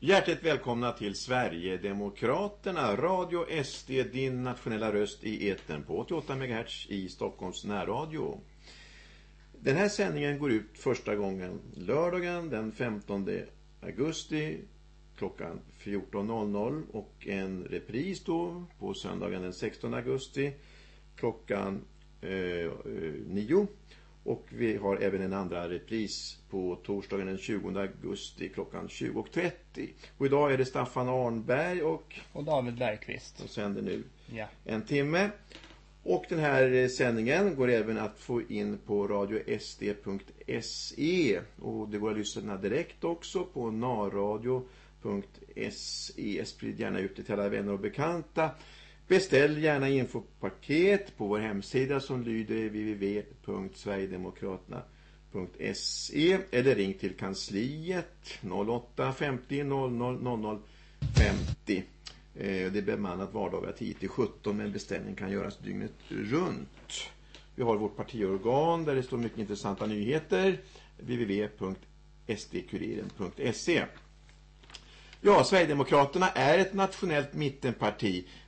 Hjärtligt välkomna till Sverigedemokraterna, Radio SD, din nationella röst i eten på 88 MHz i Stockholms närradio. Den här sändningen går ut första gången lördagen den 15 augusti klockan 14.00 och en repris då på söndagen den 16 augusti klockan eh, eh 9 och vi har även en andra repris på torsdagen den 20 augusti klockan 20.30. Och idag är det Staffan Arnberg och... Och David Bergqvist. Och sänder nu ja. en timme. Och den här sändningen går även att få in på radiosd.se. Och det går att lyssna direkt också på narradio.se. Sprid gärna ut det till alla vänner och bekanta. Beställ gärna infopaket på vår hemsida som lyder www.sverigedemokraterna.se eller ring till kansliet 08 50 00 00 50. Det är bemannat vardagar 10 till 17 men beställning kan göras dygnet runt. Vi har vårt partiorgan där det står mycket intressanta nyheter www.sdkuriren.se Ja, Sverigedemokraterna är ett nationellt mittenparti.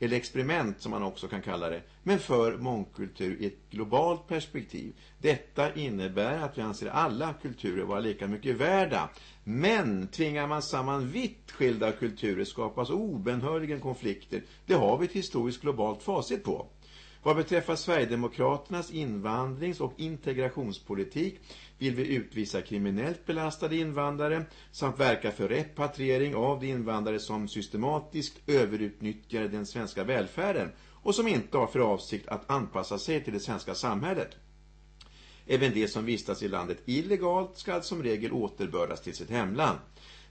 eller experiment som man också kan kalla det, men för mångkultur i ett globalt perspektiv. Detta innebär att vi anser alla kulturer vara lika mycket värda. Men tvingar man samman vitt skilda kulturer skapas obenhörligen konflikter. Det har vi ett historiskt globalt facit på. Vad beträffar Sverigedemokraternas invandrings- och integrationspolitik vill vi utvisa kriminellt belastade invandrare samt verka för repatriering av de invandrare som systematiskt överutnyttjar den svenska välfärden och som inte har för avsikt att anpassa sig till det svenska samhället. Även de som vistas i landet illegalt ska som regel återbördas till sitt hemland.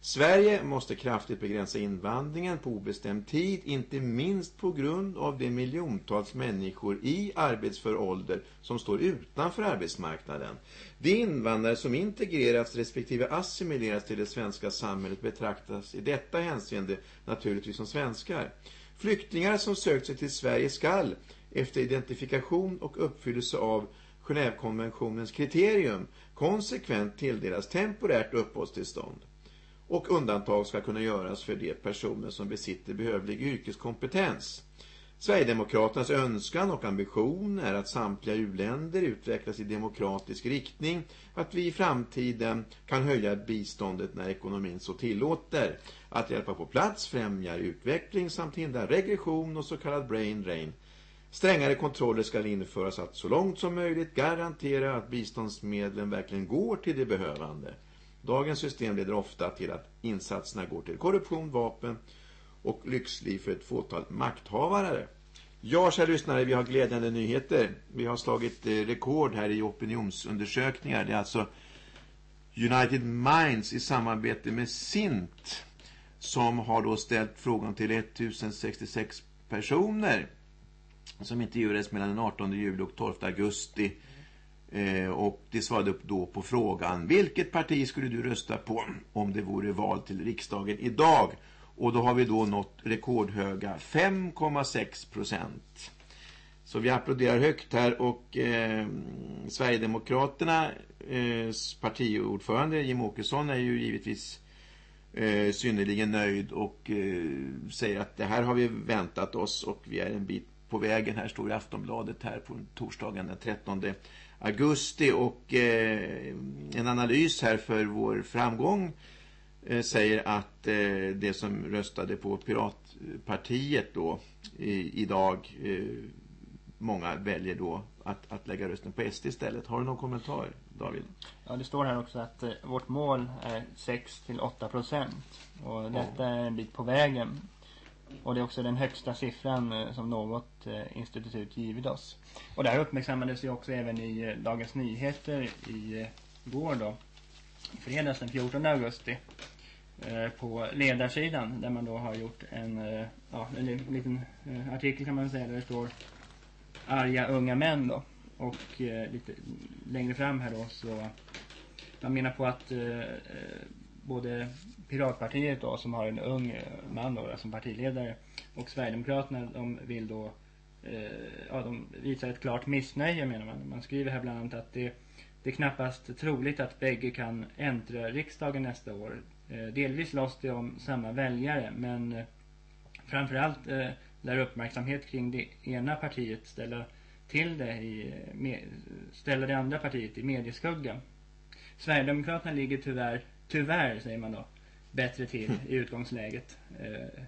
Sverige måste kraftigt begränsa invandringen på obestämd tid, inte minst på grund av de miljontals människor i arbetsför ålder som står utanför arbetsmarknaden. De invandrare som integrerats respektive assimilerats till det svenska samhället betraktas i detta hänseende naturligtvis som svenskar. Flyktingar som sökt sig till Sverige skall, efter identifikation och uppfyllelse av Genèvekonventionens kriterium, konsekvent tilldelas temporärt uppehållstillstånd och undantag ska kunna göras för de personer som besitter behövlig yrkeskompetens. Sverigedemokraternas önskan och ambition är att samtliga uländer utvecklas i demokratisk riktning att vi i framtiden kan höja biståndet när ekonomin så tillåter. Att hjälpa på plats främjar utveckling samt hindra regression och så kallad brain drain. Strängare kontroller ska införas att så långt som möjligt garantera att biståndsmedlen verkligen går till de behövande. Dagens system leder ofta till att insatserna går till korruption, vapen och lyxliv för ett fåtal makthavare. Ja, kära lyssnare, vi har glädjande nyheter. Vi har slagit eh, rekord här i opinionsundersökningar. Det är alltså United Minds i samarbete med Sint som har då ställt frågan till 1066 personer som intervjuades mellan den 18 juli och 12 augusti Eh, och det svarade upp då på frågan vilket parti skulle du rösta på om det vore val till riksdagen idag? Och då har vi då nått rekordhöga 5,6 procent. Så vi applåderar högt här och eh, Sverigedemokraternas eh, partiordförande Jim Åkesson är ju givetvis eh, synnerligen nöjd och eh, säger att det här har vi väntat oss och vi är en bit på vägen. Här står i Aftonbladet här på torsdagen den 13 augusti och eh, en analys här för vår framgång eh, säger att eh, det som röstade på Piratpartiet då idag många väljer då att, att lägga rösten på SD istället. Har du någon kommentar David? Ja det står här också att vårt mål är 6-8 procent och detta är en bit på vägen. Och det är också den högsta siffran eh, som något eh, institut givit oss. Och det här uppmärksammades ju också även i eh, Dagens Nyheter i går då. Fredags den 14 augusti. På ledarsidan där man då har gjort en, ja, en liten artikel kan man säga där det står arga unga män då. Och lite längre fram här då så man menar på att både Piratpartiet då som har en ung eh, man då som partiledare och Sverigedemokraterna de vill då eh, ja de visar ett klart missnöje menar man. Man skriver här bland annat att det, det är knappast troligt att bägge kan äntra riksdagen nästa år. Eh, delvis slåss det om samma väljare men eh, framförallt eh, lär uppmärksamhet kring det ena partiet ställa till det i, eh, med, ställa det andra partiet i medieskugga. Sverigedemokraterna ligger tyvärr, tyvärr säger man då, bättre till i utgångsläget. Eh,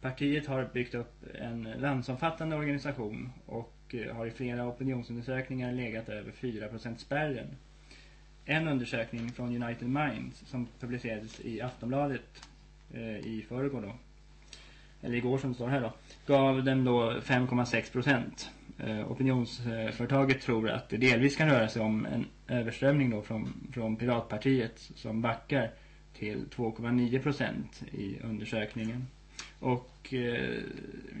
partiet har byggt upp en landsomfattande organisation och eh, har i flera opinionsundersökningar legat över 4% spärren. En undersökning från United Minds som publicerades i Aftonbladet eh, i förrgår då eller igår som det står här då, gav den då 5,6 procent. Opinionsföretaget tror att det delvis kan röra sig om en överströmning då från, från Piratpartiet som backar till 2,9 procent i undersökningen. Och eh,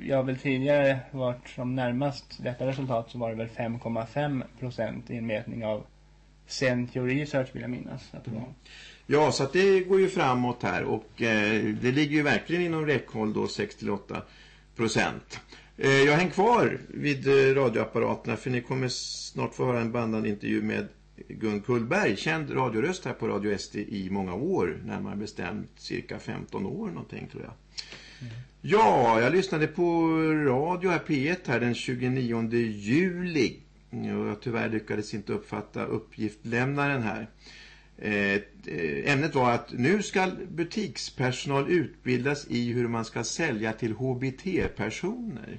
jag har väl tidigare varit som närmast detta resultat så var det väl 5,5 procent i en mätning av Century Research vill jag minnas att det var. Mm. Ja, så att det går ju framåt här och eh, det ligger ju verkligen inom räckhåll då 6-8 procent. Eh, jag häng kvar vid eh, radioapparaterna för ni kommer snart få höra en bandad intervju med Gun Kullberg, känd radioröst här på Radio SD i många år, närmare bestämt cirka 15 år någonting tror jag. Mm. Ja, jag lyssnade på radio här P1 här den 29 juli. Och jag tyvärr lyckades inte uppfatta uppgiftlämnaren här. Eh, eh, ämnet var att nu ska butikspersonal utbildas i hur man ska sälja till HBT-personer.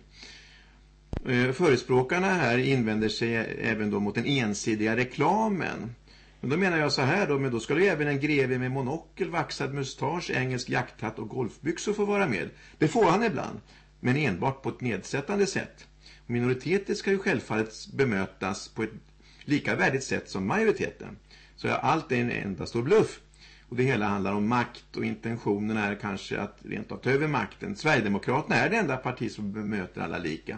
Eh, förespråkarna här invänder sig även då mot den ensidiga reklamen. Men då menar jag så här då, men då ska ju även en greve med monokel, vaxad mustasch, engelsk jakthatt och golfbyxor få vara med. Det får han ibland, men enbart på ett nedsättande sätt. Minoriteter ska ju självfallet bemötas på ett lika värdigt sätt som majoriteten. Så allt är en enda stor bluff. Och det hela handlar om makt och intentionen är kanske att rent av ta över makten. Sverigedemokraterna är det enda parti som bemöter alla lika.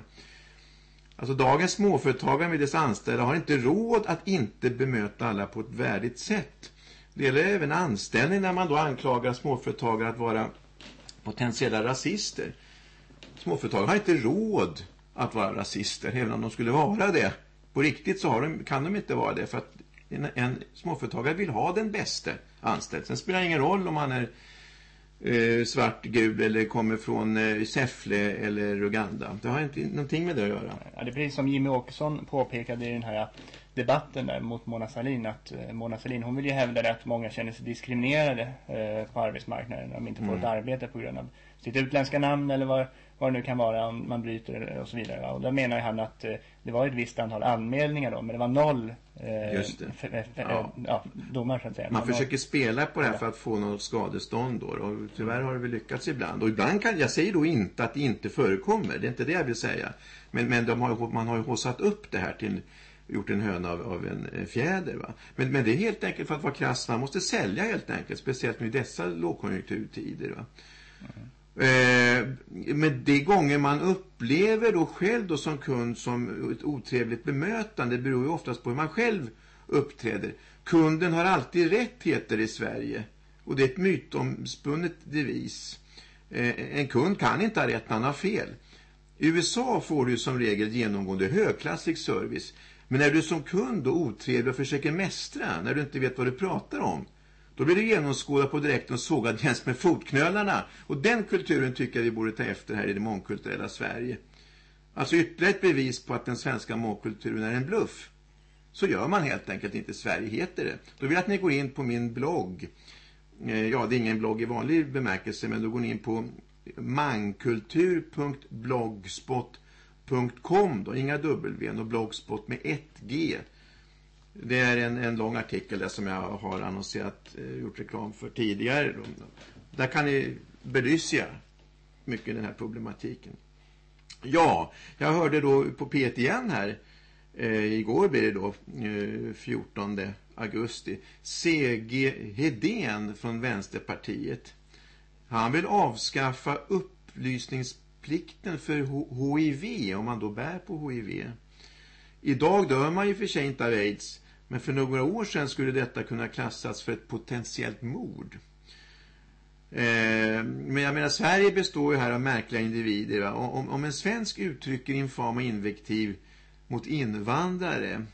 Alltså dagens småföretagare med dess anställda har inte råd att inte bemöta alla på ett värdigt sätt. Det gäller även anställning när man då anklagar småföretagare att vara potentiella rasister. Småföretagare har inte råd att vara rasister, även om de skulle vara det. På riktigt så de, kan de inte vara det för att en, en småföretagare vill ha den bästa anställd. Sen spelar det ingen roll om han är eh, svart, gul eller kommer från eh, Säffle eller Uganda. Det har inte någonting med det att göra. Ja, det är precis som Jimmy Åkesson påpekade i den här debatten där mot Mona Salin att eh, Mona Salin hon vill ju hävda att många känner sig diskriminerade eh, på arbetsmarknaden om de inte får mm. ett arbete på grund av sitt utländska namn eller vad, vad det nu kan vara om man bryter och så vidare. Och då menar han att eh, det var ett visst antal anmälningar då men det var noll eh, Just det. För, för, ja. ja, domar så att säga. Man men försöker spela på det här för att få något skadestånd då och tyvärr har det väl lyckats ibland. Och ibland kan, jag säger då inte att det inte förekommer, det är inte det jag vill säga. Men, men har, man har ju håsat upp det här till gjort en höna av, av en fjäder. Va? Men, men det är helt enkelt för att vara krass. Man måste sälja helt enkelt. Speciellt nu i dessa lågkonjunkturtider. Va? Mm. Eh, men de gånger man upplever då själv då som kund som ett otrevligt bemötande beror ju oftast på hur man själv uppträder. Kunden har alltid rätt heter det i Sverige. Och det är ett mytomspunnet devis. Eh, en kund kan inte ha rätt när han har fel. I USA får du som regel genomgående högklassig service. Men när du som kund då otrevlig och försöker mästra, när du inte vet vad du pratar om, då blir du genomskådad på direkten och sågad jäms med fotknölarna. Och den kulturen tycker jag vi borde ta efter här i det mångkulturella Sverige. Alltså ytterligare ett bevis på att den svenska mångkulturen är en bluff. Så gör man helt enkelt inte. Sverige heter det. Då vill jag att ni går in på min blogg. Eh, ja, det är ingen blogg i vanlig bemärkelse, men då går ni in på mankultur.blogspot.com då, inga W och blogspot med ett G. Det är en, en lång artikel där som jag har annonserat, eh, gjort reklam för tidigare. Där kan ni belysa mycket den här problematiken. Ja, jag hörde då på P1 igen här. Eh, igår blir det då eh, 14 augusti. CG Hedén från Vänsterpartiet. Han vill avskaffa upplysningsplikten för HIV om man då bär på HIV. Idag dör man ju för sig inte av aids. Men för några år sedan skulle detta kunna klassas för ett potentiellt mord. Eh, men jag menar, Sverige består ju här av märkliga individer. Om, om en svensk uttrycker infama invektiv mot invandrare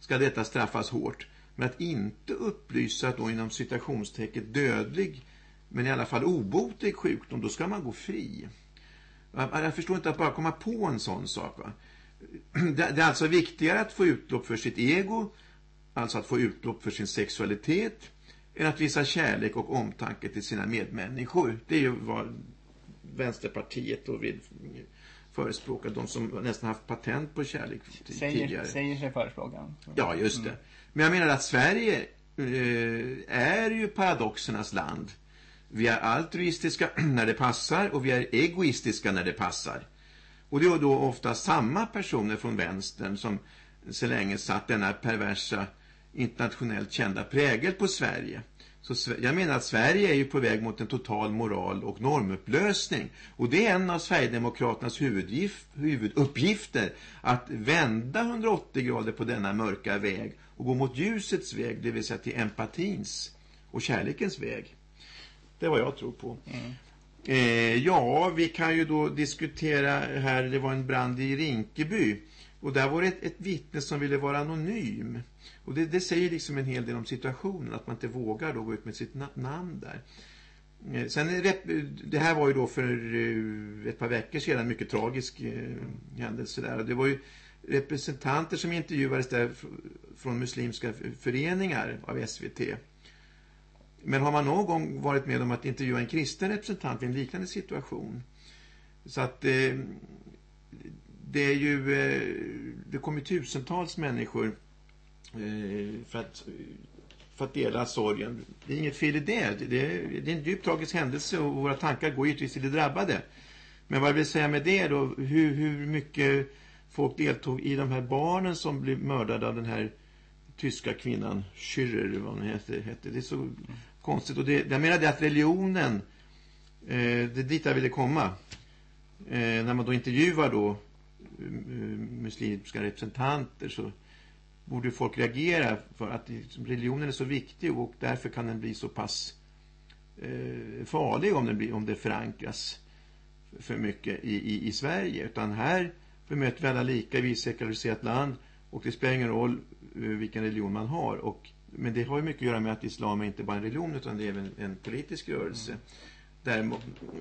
ska detta straffas hårt. Men att inte upplysa att då inom citationstecken dödlig men i alla fall obotlig sjukdom, då ska man gå fri. Jag förstår inte att bara komma på en sån sak. Va? Det är alltså viktigare att få utlopp för sitt ego, alltså att få utlopp för sin sexualitet, än att visa kärlek och omtanke till sina medmänniskor. Det är ju vad Vänsterpartiet och vill förespråka, de som nästan haft patent på kärlek säger, tidigare. Säger sig förespråka. Ja, just det. Mm. Men jag menar att Sverige eh, är ju paradoxernas land. Vi är altruistiska när det passar och vi är egoistiska när det passar. Och det är då ofta samma personer från vänstern som så länge satt denna perversa internationellt kända prägel på Sverige. Så jag menar att Sverige är ju på väg mot en total moral och normupplösning. Och det är en av Sverigedemokraternas huvuduppgifter att vända 180 grader på denna mörka väg och gå mot ljusets väg, det vill säga till empatins och kärlekens väg. Det är vad jag tror på. Mm. Eh, ja, vi kan ju då diskutera här, det var en brand i Rinkeby. Och där var det ett, ett vittne som ville vara anonym. Och det, det, säger liksom en hel del om situationen, att man inte vågar då gå ut med sitt na namn där. Eh, sen, eh, det här var ju då för eh, ett par veckor sedan en mycket tragisk händelse där. Det var ju representanter som intervjuades där från muslimska föreningar av SVT. Men har man någon gång varit med om att intervjua en kristen representant i en liknande situation? Så att det är ju det kommer tusentals människor Eh, för att eh, för att dela sorgen. Det är inget fel i det. Det är, det är en djupt tragisk händelse och våra tankar går givetvis till det drabbade. Men vad jag vill säga med det då, hur, hur mycket folk deltog i de här barnen som blev mördade av den här tyska kvinnan Schürrer, vad hon heter, hette. Det är så konstigt. Och det, jag menar det att religionen, eh, det är dit jag ville komma. Eh, när man då intervjuar då eh, muslimska representanter så borde folk reagera för att religionen är så viktig och därför kan den bli så pass eh, farlig om, den blir, om det förankras för mycket i, i, i Sverige. Utan här bemöter vi alla lika, vi är sekulariserat land och det spelar ingen roll eh, vilken religion man har. Och, men det har ju mycket att göra med att islam är inte bara en religion utan det är även en politisk rörelse. Mm. Där må,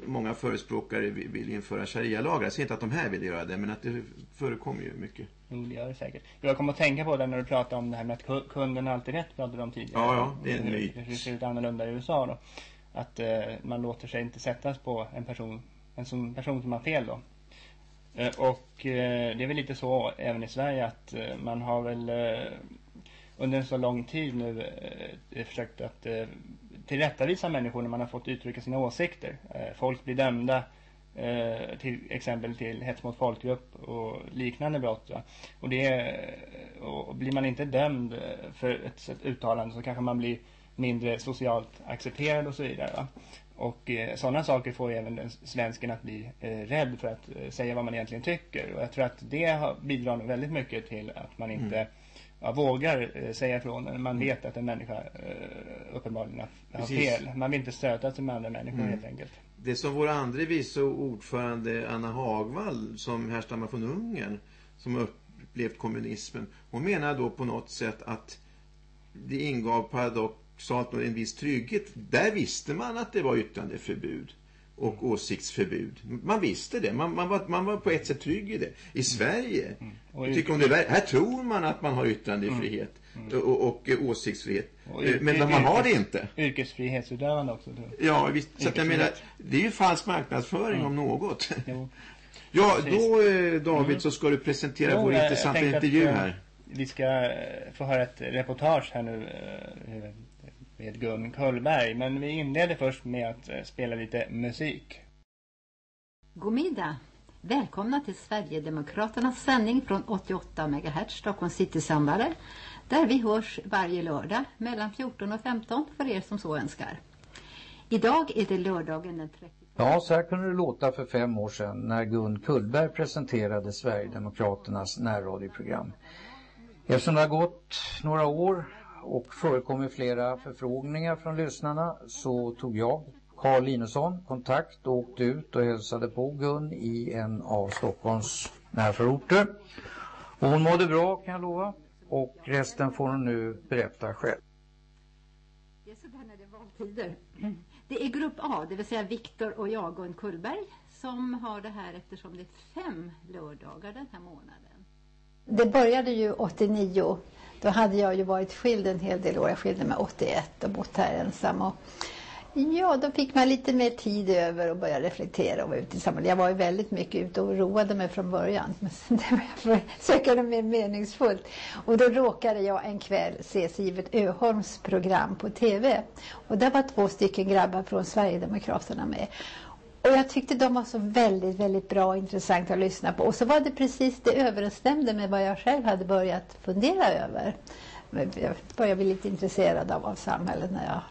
många förespråkare vill, införa sharia-lagar. Jag säger inte att de här vill göra det, men att det förekommer ju mycket. Jo, det gör det säkert. Jag kommer att tänka på det när du pratar om det här med att kunden alltid rätt, pratade om tidigare. Ja, ja, det är en myt. Det ser lite annorlunda i USA då. Att eh, man låter sig inte sättas på en person, en som, person som har fel då. Eh, och eh, det är väl lite så även i Sverige att eh, man har väl under en så lång tid nu försökt att tillrättavisa människor när man har fått uttrycka sina åsikter. Eh, folk blir dömda eh, till exempel till hets mot folkgrupp och liknande brott. Va? Och, det, och blir man inte dömd eh, för ett, ett uttalande så kanske man blir mindre socialt accepterad och så vidare. Va? Och eh, sådana saker får även den svensken att bli eh, rädd för att eh, säga vad man egentligen tycker. Och jag tror att det har, bidrar nog väldigt mycket till att man inte mm ja, vågar eh, säga ifrån när man vet att en människa eh, uppenbarligen har, har fel. Man vill inte stöta sig med andra människor mm. helt enkelt. Det som vår andra vice ordförande Anna Hagvall som härstammar från Ungern som upplevt kommunismen. Hon menar då på något sätt att det ingav paradox paradoxalt en viss trygghet. Där visste man att det var yttrandeförbud och åsiktsförbud. Man visste det. Man, man, var, man var på ett sätt trygg i det. I Sverige, mm. mm. tycker om det, här tror man att man har yttrandefrihet mm. Mm. Och, och, åsiktsfrihet. Och men man har det inte. Yrkesfrihetsutövande också. Ja, visst. Så att jag menar, det är ju falsk marknadsföring om något. Jo. Ja, då eh, David mm. så ska du presentera jo, vår intressanta intervju att, här. Vi ska eh, få höra ett reportage här nu eh, med Gun Kullberg. Men vi inleder först med att eh, spela lite musik. God middag! Välkomna till Sverigedemokraternas sändning från 88 MHz Stockholms City-sändare där vi hörs varje lördag mellan 14 och 15 för er som så önskar. Idag är det lördagen den 30. Ja, så här kunde det låta för fem år sedan när Gun Kullberg presenterade Sverigedemokraternas närradioprogram. Eftersom det har gått några år och förekommit flera förfrågningar från lyssnarna så tog jag, Carl Linusson, kontakt och åkte ut och hälsade på Gun i en av Stockholms närförorter. Och hon mådde bra kan jag lova och resten får hon nu berätta själv. Det är sådär när det är valtider. Det är grupp A, det vill säga Viktor och jag, Gun Kullberg, som har det här eftersom det är fem lördagar den här månaden. Det började ju 89. Då hade jag ju varit skild en hel del år. Jag skilde mig 81 och bott här ensam. Och ja, då fick man lite mer tid över och börja reflektera och vara ute i samhället. Jag var ju väldigt mycket ute och roade mig från början. Men sen jag söka något mer meningsfullt. Och då råkade jag en kväll se Sivert Öholms program på TV. Och där var två stycken grabbar från Sverigedemokraterna med. Och jag tyckte de var så väldigt, väldigt bra och intressanta att lyssna på. Och så var det precis, det överensstämde med vad jag själv hade börjat fundera över. Jag började bli lite intresserad av, av samhället när jag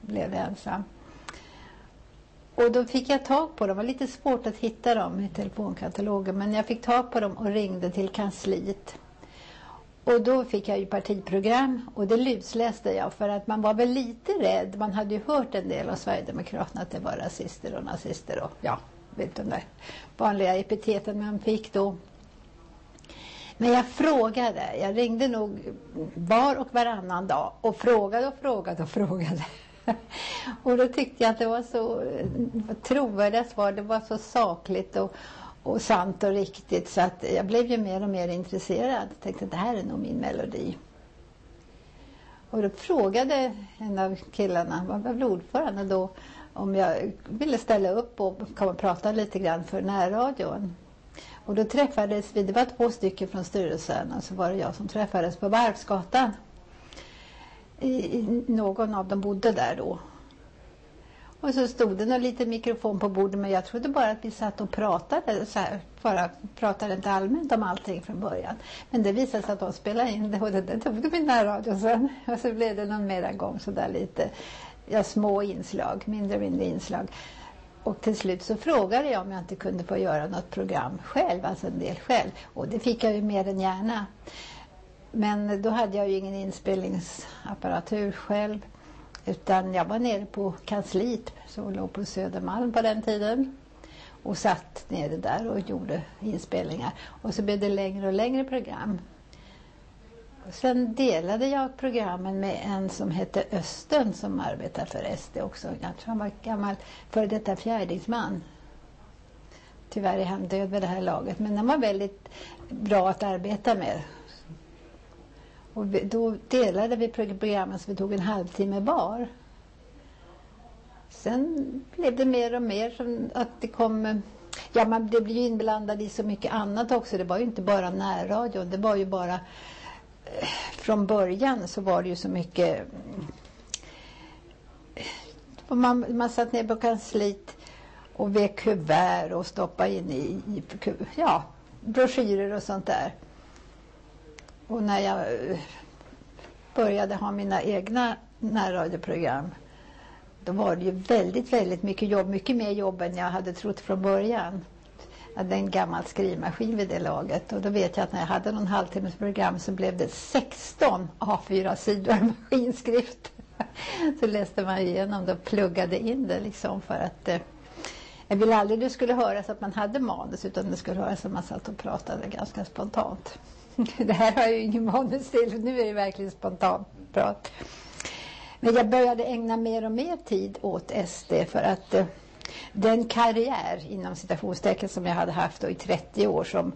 blev ensam. Och då fick jag tag på dem. Det var lite svårt att hitta dem i telefonkatalogen. Men jag fick tag på dem och ringde till kansliet. Och då fick jag ju partiprogram och det lusläste jag för att man var väl lite rädd. Man hade ju hört en del av Sverigedemokraterna att det var rasister och nazister och ja, vet de där vanliga epiteten man fick då. Men jag frågade, jag ringde nog var och varannan dag och frågade och frågade och frågade. och då tyckte jag att det var så trovärdiga svar, det var så sakligt och, och sant och riktigt så att jag blev ju mer och mer intresserad. Jag tänkte att det här är nog min melodi. Och då frågade en av killarna, han var väl ordförande då, om jag ville ställa upp och komma och prata lite grann för närradion. Och då träffades vi, det var två stycken från styrelsen och så var det jag som träffades på Varvsgatan. I, någon av dem bodde där då. Och så stod det någon liten mikrofon på bordet men jag trodde bara att vi satt och pratade så här, bara pratade inte allmänt om allting från början. Men det visade sig att de spelade in det och det tog de i närradion sen. Och så blev det någon mera gång så där lite, ja små inslag, mindre och mindre inslag. Och till slut så frågade jag om jag inte kunde få göra något program själv, alltså en del själv. Och det fick jag ju mer än gärna. Men då hade jag ju ingen inspelningsapparatur själv. Utan jag var nere på kansliet som låg på Södermalm på den tiden. Och satt nere där och gjorde inspelningar. Och så blev det längre och längre program. Och sen delade jag programmen med en som hette Östen som arbetar för SD också. Jag tror han var gammal före detta fjärdingsman. Tyvärr är han död vid det här laget. Men han var väldigt bra att arbeta med. Och då delade vi programmen så vi tog en halvtimme var. Sen blev det mer och mer som att det kom... Ja, man blev ju inblandad i så mycket annat också. Det var ju inte bara närradion. Det var ju bara... Eh, från början så var det ju så mycket... Eh, man, man satt ner på kansliet och vek kuvert och stoppade in i, i ja, broschyrer och sånt där. Och när jag eh, började ha mina egna närradioprogram då var det ju väldigt, väldigt mycket jobb. Mycket mer jobb än jag hade trott från början. Jag hade en gammal skrivmaskin vid det laget. Och då vet jag att när jag hade någon halvtimmes program så blev det 16 A4-sidor maskinskrift. så läste man igenom det och pluggade in det liksom för att eh, jag ville aldrig det skulle höras att man hade manus utan det skulle höras att man satt och pratade ganska spontant. Det här har jag ju ingen manus till, nu är det verkligen spontant prat. Men jag började ägna mer och mer tid åt SD för att eh, den karriär inom citationstecken som jag hade haft i 30 år som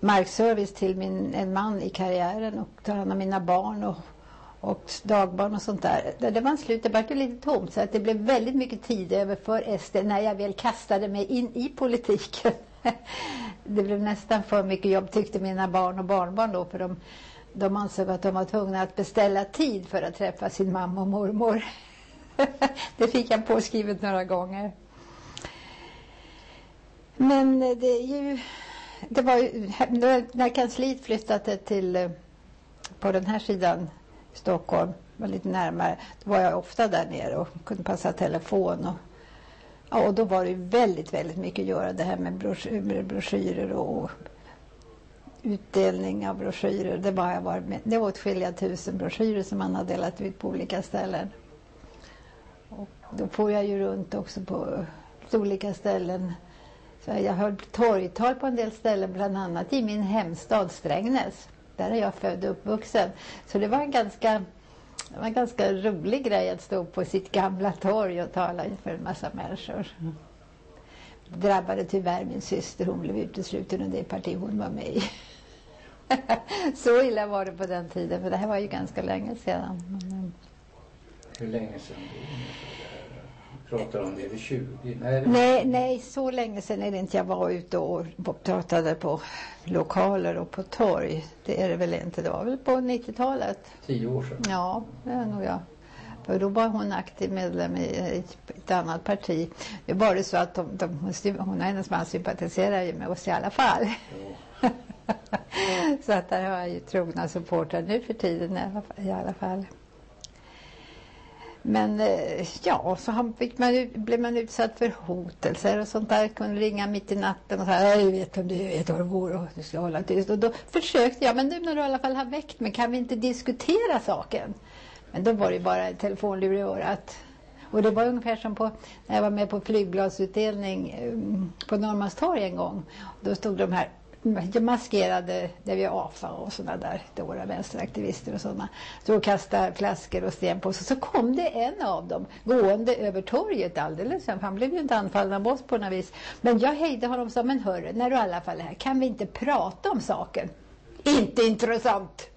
markservice till min, en man i karriären och tar hand om mina barn och, och dagbarn och sånt där. Det, det var slut, det var lite tomt så att det blev väldigt mycket tid över för SD när jag väl kastade mig in i politiken det blev nästan för mycket jobb tyckte mina barn och barnbarn då för de, de ansåg att de var tvungna att beställa tid för att träffa sin mamma och mormor. det fick jag påskrivet några gånger. Men det är ju, det var ju, när kansliet flyttade till eh, på den här sidan Stockholm, var lite närmare, då var jag ofta där nere och kunde passa telefon och Ja, och då var det väldigt, väldigt mycket att göra det här med, med broschyrer och utdelning av broschyrer. Det var, jag varit med. det var åtskilliga tusen broschyrer som man har delat ut på olika ställen. Och då får jag ju runt också på olika ställen. Så jag höll torgtal på en del ställen, bland annat i min hemstad Strängnäs. Där är jag född och uppvuxen. Så det var en ganska, det var en ganska rolig grej att stå på sitt gamla torg och tala inför en massa människor. Det drabbade tyvärr min syster. Hon blev utesluten ur det parti hon var med i. Så illa var det på den tiden, för det här var ju ganska länge sedan. Hur länge sedan? Pratar om det? Det 20? Nej, nej, nej, så länge sedan är det inte. Jag var ute och pratade på lokaler och på torg. Det är det väl inte. Det var väl på 90-talet. Tio år sedan? Ja, det är nog jag. För då var hon aktiv medlem i ett annat parti. Det var det så att de, de, hon och hennes man sympatiserar ju med oss i alla fall. Ja. så att där har jag ju trogna supportrar nu för tiden i alla fall. Men eh, ja, så fick man, blev man utsatt för hotelser och sånt där. Kunde ringa mitt i natten och säga, jag vet om du vet var du bor och du ska hålla tyst. Och då försökte jag, men nu när du i alla fall har väckt mig, kan vi inte diskutera saken? Men då var det bara en telefonlur i örat. Och det var ungefär som på, när jag var med på flygbladsutdelning eh, på Norrmalmstorg en gång. Då stod de här maskerade när vi AFA och sådana där dåra vänsteraktivister och sådana. Så och kastade flaskor och sten på oss. Så kom det en av dem gående över torget alldeles. Han blev ju inte anfallen av oss på något vis. Men jag hejde honom som en hörre. när du i alla fall är här, kan vi inte prata om saken? Inte intressant!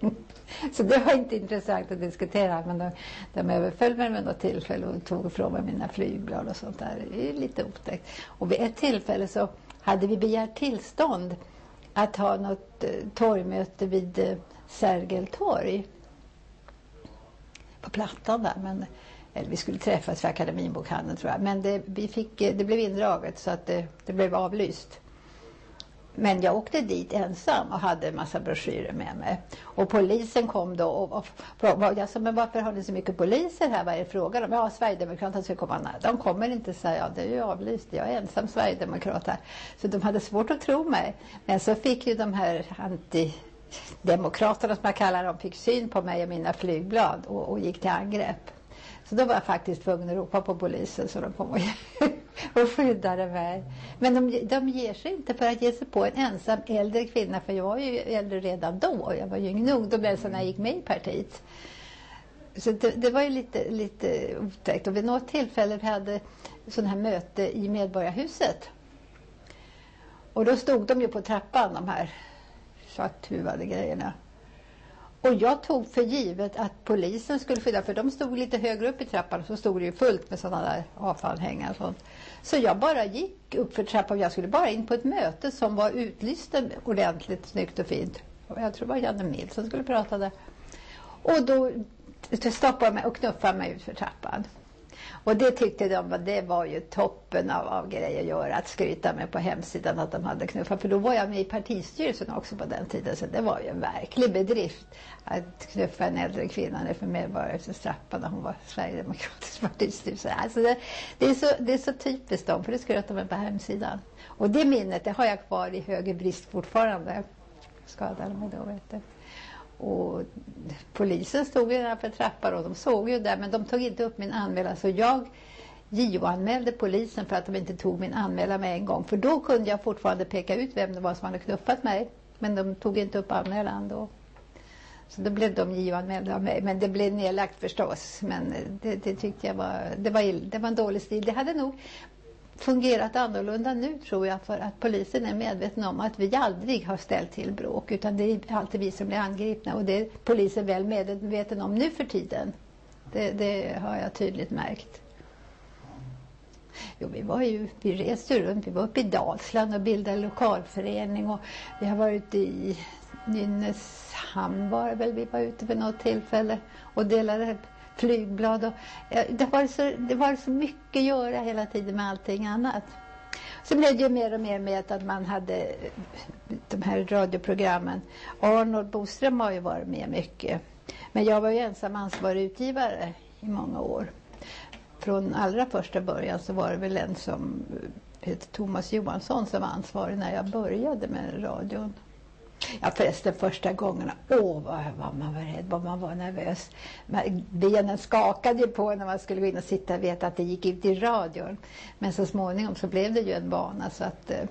Så det var inte intressant att diskutera. Men de, de överföll mig vid något tillfälle och tog ifrån mig mina flygblad och sånt där. Det är lite otäckt. Och vid ett tillfälle så hade vi begärt tillstånd att ha något eh, torgmöte vid eh, Sergel torg. På Plattan där. Men, eller vi skulle träffas för Akademinbokhandeln tror jag. Men det, vi fick, eh, det blev indraget så att det, det blev avlyst. Men jag åkte dit ensam och hade en massa broschyrer med mig. Och polisen kom då och, frågade, jag sa, men varför har ni så mycket poliser här? Vad är det frågan om? Ja, Sverigedemokraterna ska komma. Nej, de kommer inte, säga jag. Det är ju avlyst. Jag är ensam Sverigedemokrat här. Så de hade svårt att tro mig. Men så fick ju de här antidemokraterna, som jag kallar dem, fick syn på mig och mina flygblad och, och gick till angrepp. Så då var jag faktiskt tvungen att ropa på polisen så de kom och, och skyddade mig. Men de, de ger sig inte för att ge sig på en ensam äldre kvinna, för jag var ju äldre redan då. Jag var ju ingen ungdom ens när jag gick med i partiet. Så det, det, var ju lite, lite otäckt. Och vid något tillfälle vi hade sådana här möte i Medborgarhuset. Och då stod de ju på trappan, de här svarthuvade grejerna. Och jag tog för givet att polisen skulle skydda, för de stod lite högre upp i trappan så stod det ju fullt med sådana där avfallhängar och sånt. Så jag bara gick upp för trappan, jag skulle bara in på ett möte som var utlyst ordentligt, snyggt och fint. Och jag tror det var Janne Mild som skulle prata där. Och då stoppade mig och knuffade mig ut för trappan. Och det tyckte de det var ju toppen av, av grejer att göra, att skryta med på hemsidan att de hade knuffat. För då var jag med i partistyrelsen också på den tiden, så det var ju en verklig bedrift att knuffa en äldre kvinna nerför Medborgarhustrappan när hon var Sverigedemokratisk partistyrelse. Alltså det, det, är så, det är så typiskt dem, för det skröt de med på hemsidan. Och det minnet, det har jag kvar i höger brist fortfarande. Skadade mig då, vet du. Och polisen stod ju där för trappan och de såg ju där men de tog inte upp min anmälan så jag JO-anmälde polisen för att de inte tog min anmälan med en gång. För då kunde jag fortfarande peka ut vem det var som hade knuffat mig. Men de tog inte upp anmälan då. Så då blev de JO-anmälda av mig. Men det blev nedlagt förstås. Men det, det tyckte jag var, det var, det var en dålig stil. Det hade nog fungerat annorlunda nu tror jag för att polisen är medveten om att vi aldrig har ställt till bråk utan det är alltid vi som blir angripna och det är polisen väl medveten om nu för tiden. Det, det har jag tydligt märkt. Jo, vi var ju, vi reste runt. Vi var uppe i Dalsland och bildade lokalförening och vi har varit i Nynäshamn var det väl vi var ute vid något tillfälle och delade flygblad. Och, eh, det, var så, det var så mycket att göra hela tiden med allting annat. Så blev det ju mer och mer med att man hade eh, de här radioprogrammen. Arnold Boström har ju varit med mycket. Men jag var ju ensam ansvarig utgivare i många år. Från allra första början så var det väl en som eh, hette Thomas Johansson som var ansvarig när jag började med radion. Ja förresten första gångerna, åh vad var man var rädd, vad man var nervös. benen skakade ju på när man skulle gå in och sitta och veta att det gick ut i radion. Men så småningom så blev det ju en vana så att... Eh...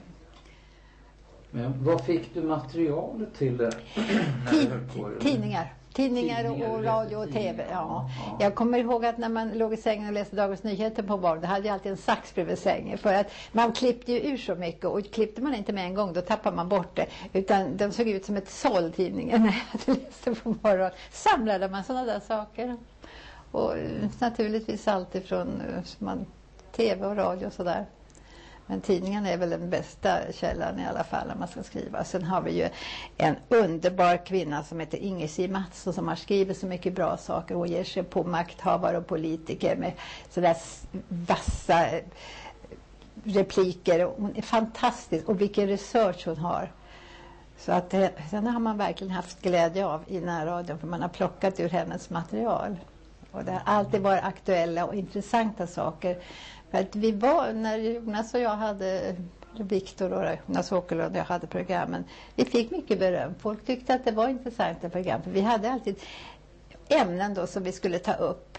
Men vad fick du materialet till det? Tidningar. Tidningar och, radio och tv. Ja. Jag kommer ihåg att när man låg i sängen och läste Dagens Nyheter på morgonen, då hade jag alltid en sax bredvid sängen. För att man klippte ju ur så mycket och klippte man inte med en gång, då tappar man bort det. Utan den såg ut som ett såll, tidningen, när jag läste på morgonen. Samlade man sådana där saker. Och eh, naturligtvis allt ifrån eh, man, tv och radio och sådär. Men tidningen är väl den bästa källan i alla fall när man ska skriva. Sen har vi ju en underbar kvinna som heter Inger Mattsson som har skrivit så mycket bra saker. Hon ger sig på makthavare och politiker med sådär vassa eh, repliker. Hon är fantastisk och vilken research hon har. Så att eh, den har man verkligen haft glädje av i närradion för man har plockat ur hennes material. Och det har alltid varit aktuella och intressanta saker. För att vi var, när Jonas och jag hade, Viktor och Jonas Åkerlund och jag hade programmen, vi fick mycket beröm. Folk tyckte att det var intressanta program. För vi hade alltid ämnen då som vi skulle ta upp.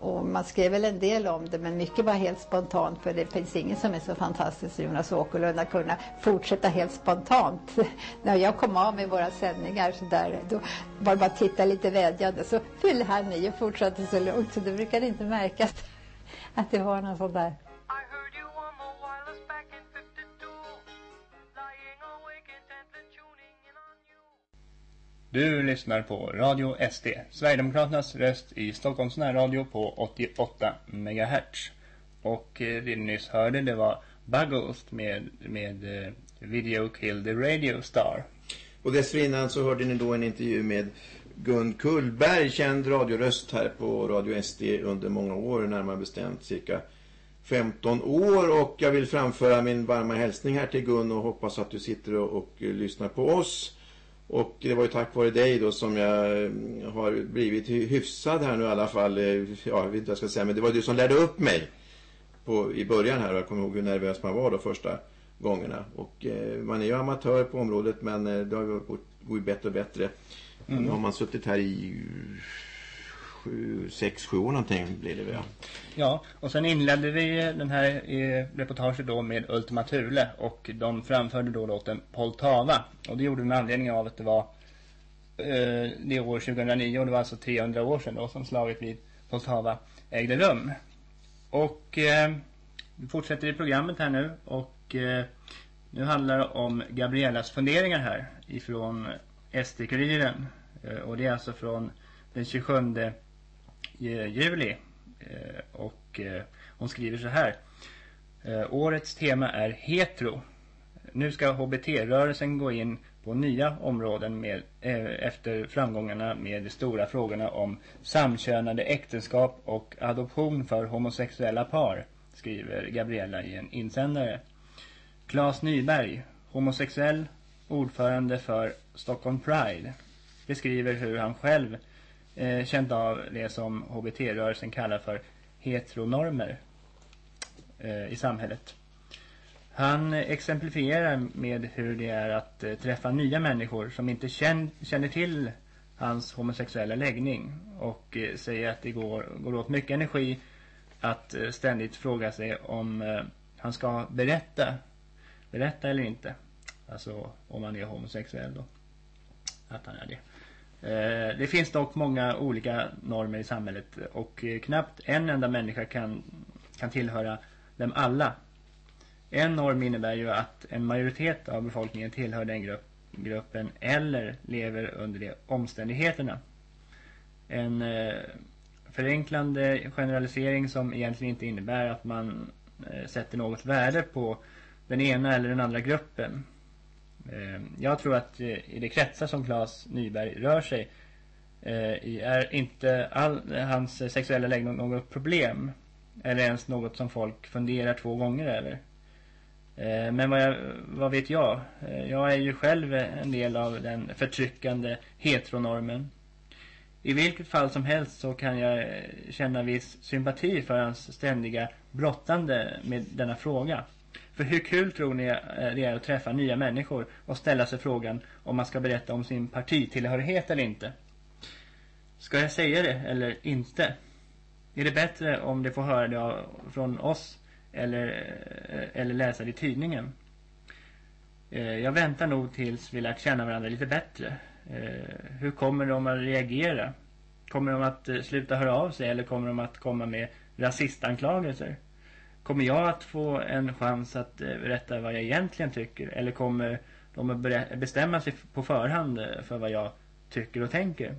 Och man skrev väl en del om det, men mycket var helt spontant för det finns ingen som är så fantastisk som Jonas Åkerlund att kunna fortsätta helt spontant. När jag kom av med våra sändningar så där, då var det bara att titta lite vädjande så fyllde han i och fortsatte så lugnt så det brukade inte märkas att det var någon sån där. Du lyssnar på Radio SD, Sverigedemokraternas röst i Stockholms närradio på 88 MHz. Och eh, det ni nyss hörde det var Buggles med, med eh, Video Kill the Radio Star. Och dessförinnan så hörde ni då en intervju med Gun Kullberg, känd radioröst här på Radio SD under många år, närmare bestämt cirka 15 år och jag vill framföra min varma hälsning här till Gun och hoppas att du sitter och, och lyssnar på oss. Och det var ju tack vare dig då som jag mm, har blivit hyfsad här nu i alla fall. Eh, ja, jag vet inte vad jag ska säga, men det var du som lärde upp mig på, i början här. Och jag kommer ihåg hur nervös man var då första gångerna. Och eh, man är ju amatör på området men eh, det har ju gått bättre och bättre. Mm. Nu har man suttit här i sju, sex, sju år någonting blir det väl. Ja, och sen inledde vi den här eh, reportaget då med Ultima Thule och de framförde då låten Poltava. Och det gjorde vi med anledning av att det var eh, det år 2009 och det var alltså 300 år sedan då som slaget vid Poltava ägde rum. Och eh, vi fortsätter i programmet här nu och eh, nu handlar det om Gabriellas funderingar här ifrån SD-kuriren. Eh, och det är alltså från den 27 eh, juli. Eh, och hon skriver så här. Årets tema är hetero. Nu ska HBT-rörelsen gå in på nya områden med, efter framgångarna med de stora frågorna om samkönade äktenskap och adoption för homosexuella par, skriver Gabriella i en insändare. Claes Nyberg, homosexuell, ordförande för Stockholm Pride, beskriver hur han själv eh, känt av det som HBT-rörelsen kallar för heteronormer eh, i samhället. Han exemplifierar med hur det är att eh, träffa nya människor som inte känn, känner till hans homosexuella läggning och eh, säger att det går, går åt mycket energi att eh, ständigt fråga sig om eh, han ska berätta, berätta eller inte. Alltså om han är homosexuell då. Att han är det. Eh, det finns dock många olika normer i samhället och eh, knappt en enda människa kan, kan tillhöra dem alla. En norm innebär ju att en majoritet av befolkningen tillhör den grupp, gruppen eller lever under de omständigheterna. En eh, förenklande generalisering som egentligen inte innebär att man eh, sätter något värde på den ena eller den andra gruppen. Eh, jag tror att eh, i det kretsar som Claes Nyberg rör sig eh, i är inte all, hans sexuella läggning något problem. Eller ens något som folk funderar två gånger över. Men vad, jag, vad vet jag? Jag är ju själv en del av den förtryckande heteronormen. I vilket fall som helst så kan jag känna viss sympati för hans ständiga brottande med denna fråga. För hur kul tror ni eh, det är att träffa nya människor och ställa sig frågan om man ska berätta om sin partitillhörighet eller inte? Ska jag säga det eller inte? Är det bättre om de får höra det från oss eller, eh, eller läsa det i tidningen? Eh, jag väntar nog tills vi lärt känna varandra lite bättre. Hur kommer de att reagera? Kommer de att sluta höra av sig eller kommer de att komma med rasistanklagelser? Kommer jag att få en chans att eh, berätta vad jag egentligen tycker? Eller kommer de att bestämma sig på förhand eh, för vad jag tycker och tänker?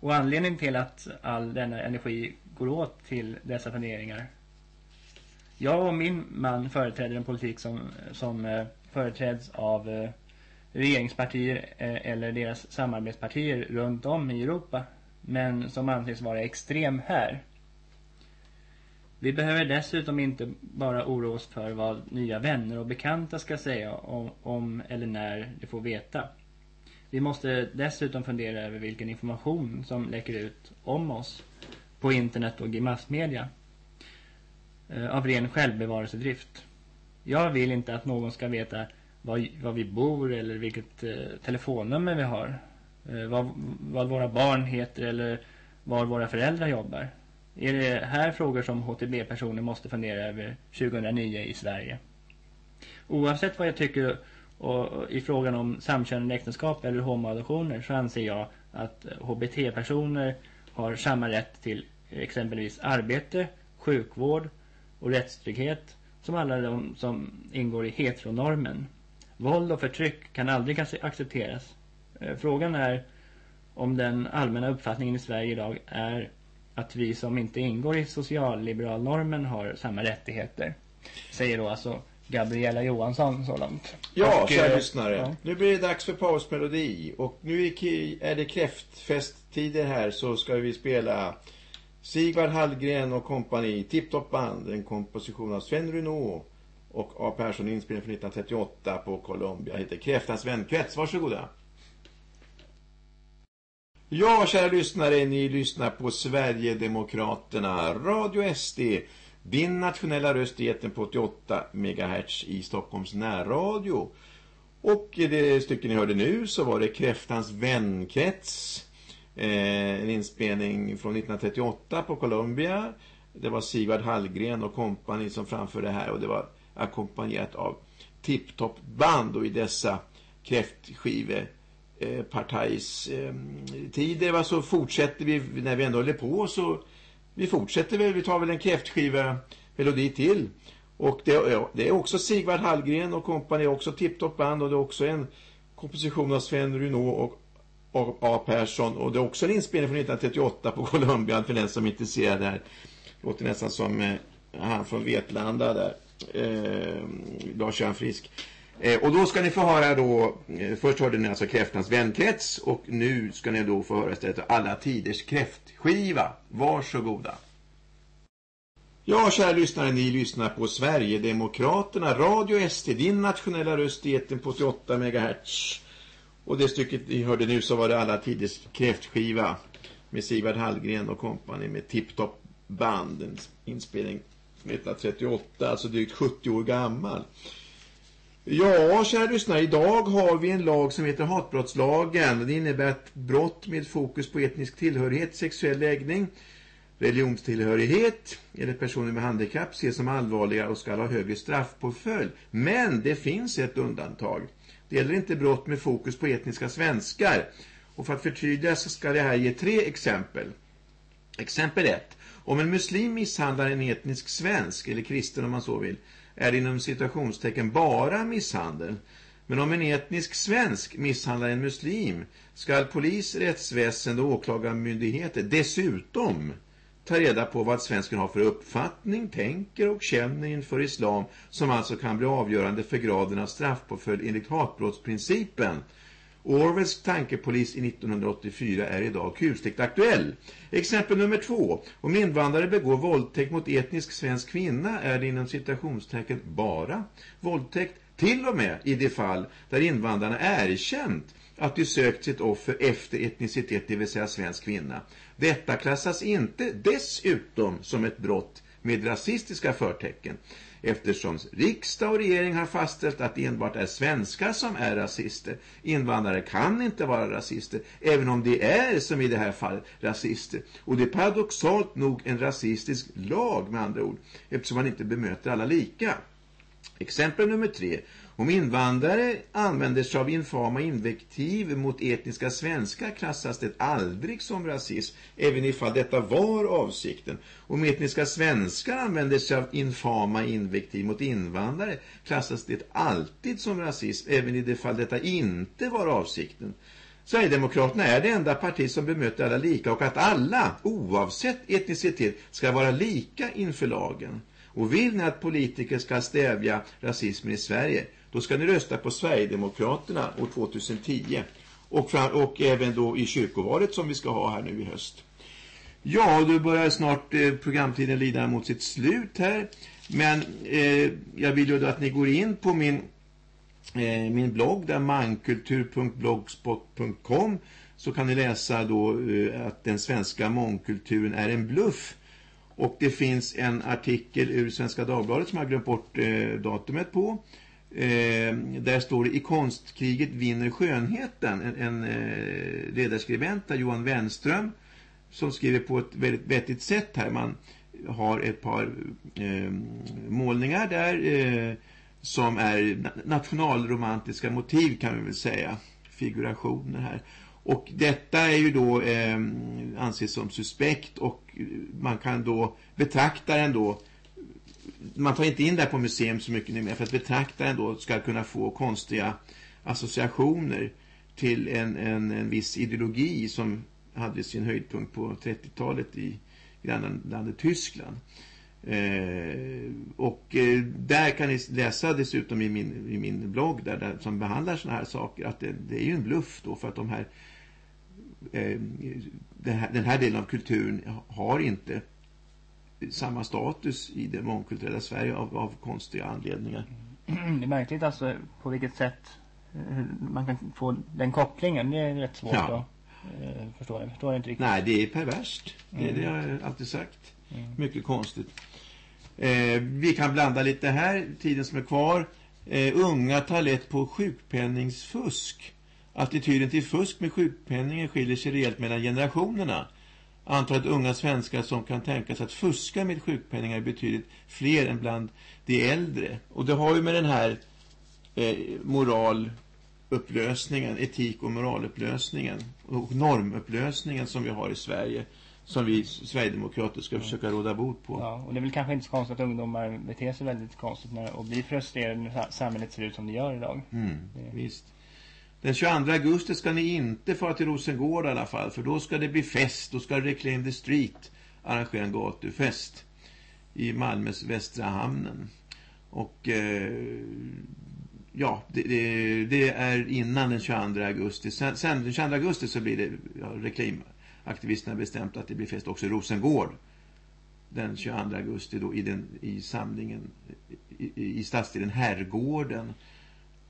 Och anledningen till att all denna energi går åt till dessa funderingar. Jag och min man företräder en politik som, som eh, företräds av regeringspartier eller deras samarbetspartier runt om i Europa. Men som anses vara extrem här. Vi behöver dessutom inte bara oroa oss för vad nya vänner och bekanta ska säga om, om eller när de får veta. Vi måste dessutom fundera över vilken information som läcker ut om oss på internet och i massmedia eh, av ren självbevarelsedrift. Jag vill inte att någon ska veta var, var vi bor eller vilket eh, telefonnummer vi har. Eh, vad, vad våra barn heter eller var våra föräldrar jobbar. Är det här frågor som HTB-personer måste fundera över 2009 i Sverige? Oavsett vad jag tycker och, i frågan om samkönade äktenskap eller homoadoptioner så anser jag att HBT-personer har samma rätt till exempelvis arbete, sjukvård och rättstrygghet som alla de som ingår i heteronormen. Våld och förtryck kan aldrig accepteras. Eh, frågan är om den allmänna uppfattningen i Sverige idag är att vi som inte ingår i socialliberalnormen har samma rättigheter. Säger då alltså Gabriella Johansson så långt. Ja, och, kära äh, lyssnare. Ja. Nu blir det dags för pausmelodi. Och nu är det kräftfesttider här så ska vi spela Sigvard Hallgren och kompani Tiptop Band. En komposition av Sven Renault och A. Persson inspelning från 1938 på Columbia. Heter Kräftans vänkrets. Varsågoda. Ja, kära lyssnare, ni lyssnar på Sverigedemokraterna, Radio SD, din nationella röst i på 88 MHz i Stockholms närradio. Och det stycke ni hörde nu så var det Kräftans vänkrets, eh, en inspelning från 1938 på Columbia. Det var Sigvard Hallgren och kompani som framförde det här och det var ackompanjerat av Tiptop Band och i dessa kräftskivor eh, partajs eh, tider va, så fortsätter vi när vi ändå håller på så vi fortsätter väl, vi tar väl en kräftskiva melodi till. Och det, ja, det är också Sigvard Hallgren och kompani också Tiptop Band och det är också en komposition av Sven Renault och, A. Persson. Och det är också en inspelning från 1938 på Columbia för den som är intresserad där. Låter nästan som eh, han från Vetlanda där. Eh, Lars-Göran Frisk. Eh, och då ska ni få höra då, eh, först hörde ni alltså kräftans vänkrets och nu ska ni då få höra istället alla tiders kräftskiva. Varsågoda. Ja, kära lyssnare, ni lyssnar på Sverigedemokraterna, Radio SD, din nationella röst i på 88 MHz. Och det stycket ni hörde nu så var det alla tiders kräftskiva med Sivard Hallgren och kompani med Tiptop Band, en inspelning 1938, alltså drygt 70 år gammal. Ja, kära lyssnare, idag har vi en lag som heter hatbrottslagen. Det innebär att brott med fokus på etnisk tillhörighet, sexuell läggning, religionstillhörighet eller personer med handikapp ses som allvarliga och ska ha högre straffpåföljd. Men det finns ett undantag. Det gäller inte brott med fokus på etniska svenskar. Och för att förtydliga så ska jag här ge tre exempel. Exempel 1. Om en muslim misshandlar en etnisk svensk, eller kristen om man så vill, är inom citationstecken bara misshandel. Men om en etnisk svensk misshandlar en muslim ska polis, rättsväsende och åklagarmyndigheter dessutom ta reda på vad svensken har för uppfattning, tänker och känner inför islam som alltså kan bli avgörande för graden av straffpåföljd enligt hatbrottsprincipen Orwells tankepolis i 1984 är idag kusligt aktuell. Exempel nummer två. Om invandrare begår våldtäkt mot etnisk svensk kvinna är det inom citationstecken bara våldtäkt. Till och med i det fall där invandrarna erkänt att de sökt sitt offer efter etnicitet, det vill säga svensk kvinna. Detta klassas inte dessutom som ett brott med rasistiska förtecken. eftersom riksdag och regering har fastställt att det enbart är svenskar som är rasister. Invandrare kan inte vara rasister, även om de är, som i det här fallet, rasister. Och det är paradoxalt nog en rasistisk lag med andra ord, eftersom man inte bemöter alla lika. Exempel nummer tre. Om invandrare använder sig av infama invektiv mot etniska svenskar klassas det aldrig som rasism, även ifall detta var avsikten. Om etniska svenskar använder sig av infama invektiv mot invandrare klassas det alltid som rasism, även i det fall detta inte var avsikten. Sverigedemokraterna är det enda parti som bemöter alla lika och att alla, oavsett etnicitet, ska vara lika inför lagen. Och vill ni att politiker ska stävja rasismen i Sverige, då ska ni rösta på Sverigedemokraterna år 2010. Och, fram, och även då i kyrkovalet som vi ska ha här nu i höst. Ja, då börjar snart eh, programtiden lida mot sitt slut här. Men eh, jag vill ju då att ni går in på min, eh, min blogg där mankultur.blogspot.com så kan ni läsa då eh, att den svenska mångkulturen är en bluff. Och det finns en artikel ur Svenska Dagbladet som jag glömt bort eh, datumet på. Eh, där står det i konstkriget vinner skönheten. En, en eh, ledarskribent, Johan Wenström, som skriver på ett väldigt vettigt sätt här. Man har ett par eh, målningar där eh, som är nationalromantiska motiv kan vi väl säga. Figurationer här. Och detta är ju då eh, anses som suspekt och man kan då betrakta den då man tar inte in det här på museum så mycket numera för att betraktaren då ska kunna få konstiga associationer till en, en, en viss ideologi som hade sin höjdpunkt på 30-talet i grannlandet Tyskland. Eh, och eh, där kan ni läsa dessutom i min, i min blogg där, där som behandlar sådana här saker att det, det, är ju en bluff då för att de här, eh, den här den här delen av kulturen har inte samma status i det mångkulturella Sverige av, av konstiga anledningar. Det är märkligt alltså på vilket sätt eh, man kan få den kopplingen. Det är rätt svårt ja. att eh, förstå. Jag förstår inte riktigt. Nej, det är perverst. Det, mm. det har jag alltid sagt. Mm. Mycket konstigt. Eh, vi kan blanda lite här, tiden som är kvar. Eh, unga tar lätt på sjukpenningsfusk. Attityden till fusk med sjukpenningen skiljer sig rejält mellan generationerna. Antalet unga svenskar som kan tänkas att fuska med sjukpenningar är betydligt fler än bland de äldre. Och det har ju med den här eh, moralupplösningen, etik- och moralupplösningen och normupplösningen som vi har i Sverige som vi Sverigedemokrater ska försöka råda bot på. Ja, och det är väl kanske inte så konstigt att ungdomar beter sig väldigt konstigt när, och blir frustrerade när samhället ser ut som det gör idag. Mm, det... Visst. Den 22 augusti ska ni inte fara till Rosengård i alla fall. För då ska det bli fest. Då ska Reclaim the Street arrangera en gatufest. I Malmös västra hamnen. Och eh, ja, det, det, det, är innan den 22 augusti. Sen, sen den 22 augusti så blir det ja, Reclaim-aktivisterna bestämt att det blir fest också i Rosengård. Den 22 augusti då i, den, i samlingen i, i stadsdelen Herrgården.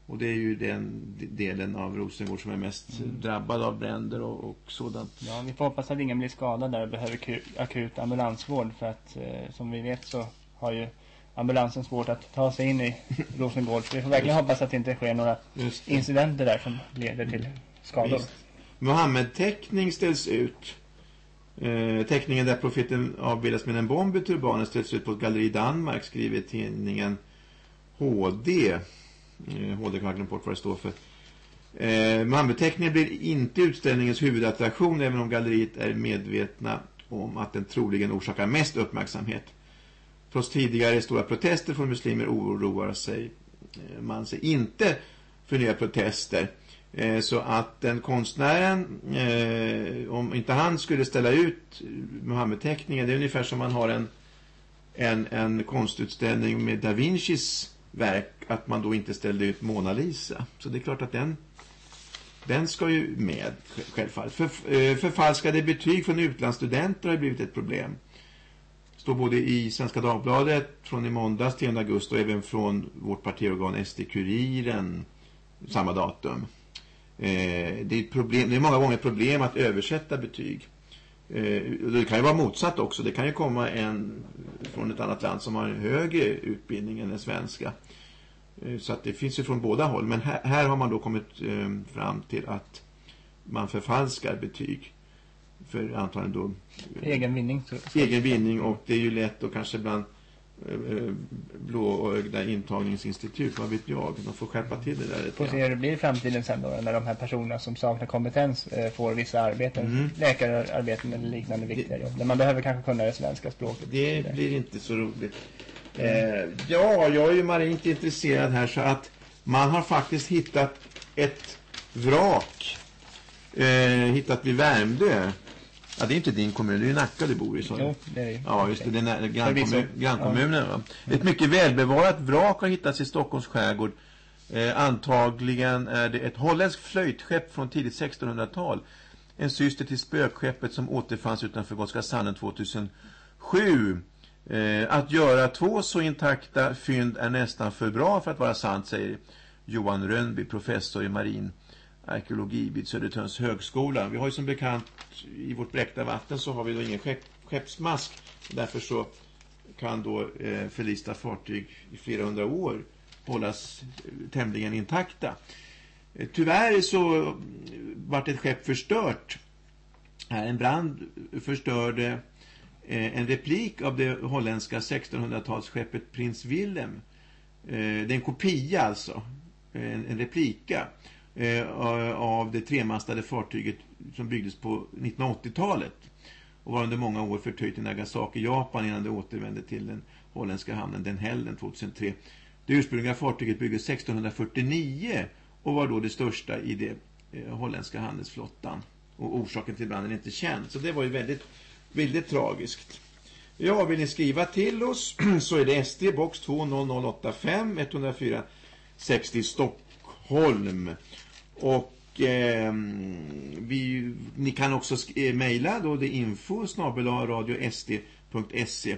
Och det är ju den delen av Rosengård som är mest mm. drabbad av bränder och, och, sådant. Ja, vi får hoppas att ingen blir skadad där och behöver akut ambulansvård. För att eh, som vi vet så har ju ambulansen svårt att ta sig in i Rosengård. Så vi får verkligen hoppas att det inte sker några incidenter där som leder till skador. Mohammed-teckning ställs ut. Eh, teckningen där profeten avbildas med en bomb i turbanen ställs ut på ett galleri i Danmark skriver tidningen HD. HD kan glömt bort vad det står för. Eh, Malmöteckningen blir inte utställningens huvudattraktion även om galleriet är medvetna om att den troligen orsakar mest uppmärksamhet. Trots tidigare stora protester från muslimer oroar sig eh, man sig inte för nya protester. Eh, så att den konstnären, eh, om inte han skulle ställa ut Mohammed-teckningen, det är ungefär som man har en, en, en konstutställning med Da Vincis verk att man då inte ställde ut Mona Lisa. Så det är klart att den den ska ju med självfallet. För, eh, förfalskade betyg från utlandsstudenter har blivit ett problem. Står både i Svenska Dagbladet från i måndags 10 augusti och även från vårt partiorgan SD-kuriren samma datum. Eh, det, är problem, det är många gånger problem att översätta betyg. Eh, det kan ju vara motsatt också. Det kan ju komma en från ett annat land som har en högre utbildning än den svenska. Eh, så att det finns ju från båda håll. Men här, här har man då kommit eh, fram till att man förfalskar betyg. För antagligen då... Egen vinning. Egen vinning och det är ju lätt och kanske bland blåögda intagningsinstitut, vad vet jag. De får skärpa till det där. Får se hur det blir i framtiden sen då, när de här personerna som saknar kompetens eh, får vissa arbeten, mm. läkararbeten eller liknande viktiga jobb. Där man behöver kanske kunna det svenska språket. Det blir inte så roligt. Eh, ja, jag är ju marint intresserad här så att man har faktiskt hittat ett vrak eh, hittat vid Värmdö Ja, det är inte din kommun, det är ju Nacka du bor i. Så. Jo, det är Ja, just det, det är grannkommun, grannkommunen. Ja. Ett mycket välbevarat vrak har hittats i Stockholms skärgård. Eh, antagligen är det ett holländskt flöjtskepp från tidigt 1600-tal. En syster till spökskeppet som återfanns utanför Gotska sanden 2007. Eh, att göra två så intakta fynd är nästan för bra för att vara sant, säger Johan Rönnby, professor i marin arkeologi vid Södertörns högskola. Vi har ju som bekant i vårt bräckta vatten så har vi då ingen skepp, skeppsmask. Därför så kan då eh, förlista fartyg i flera hundra år hållas eh, tämligen intakta. Eh, tyvärr så eh, vart ett skepp förstört. Eh, en brand förstörde eh, en replik av det holländska 1600-talsskeppet Prins Willem. Eh, det är en kopia alltså. Eh, en, en replika Eh, eh, av det tremastade fartyget som byggdes på 1980-talet och var under många år förtöjt i Nagasaki, Japan innan det återvände till den holländska hamnen Den Helden 2003. Det ursprungliga fartyget byggdes 1649 och var då det största i det eh, holländska handelsflottan. Och orsaken till branden är inte känd. Så det var ju väldigt, väldigt tragiskt. Ja, vill ni skriva till oss så är det SD box 20085 104 60 Stockholm. Och eh, vi, ni kan också eh, mejla då det är info radiosd.se.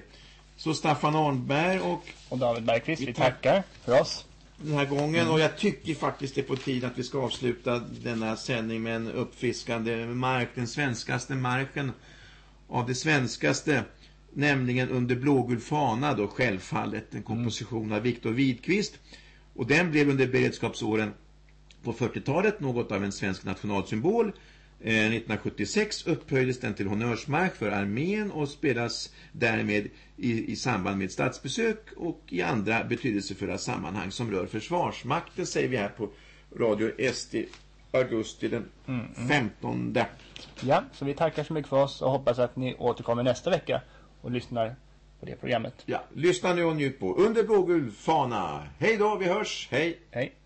Så Staffan Arnberg och, och David Bergqvist, vi, tackar för oss den här gången mm. och jag tycker faktiskt det är på tid att vi ska avsluta denna sändning med en uppfriskande mark, den svenskaste marken av det svenskaste nämligen under blågul fana då självfallet en komposition mm. av Viktor Widqvist och den blev under beredskapsåren på 40-talet något av en svensk nationalsymbol. Eh, 1976 upphöjdes den till honnörsmark för armén och spelas därmed i, i samband med statsbesök och i andra betydelsefulla sammanhang som rör försvarsmakten säger vi här på Radio SD augusti den mm, 15. Ja, så vi tackar så mycket för oss och hoppas att ni återkommer nästa vecka och lyssnar på det programmet. Ja, lyssna nu och njut på Under blågul fana. Hej då, vi hörs. Hej. Hej.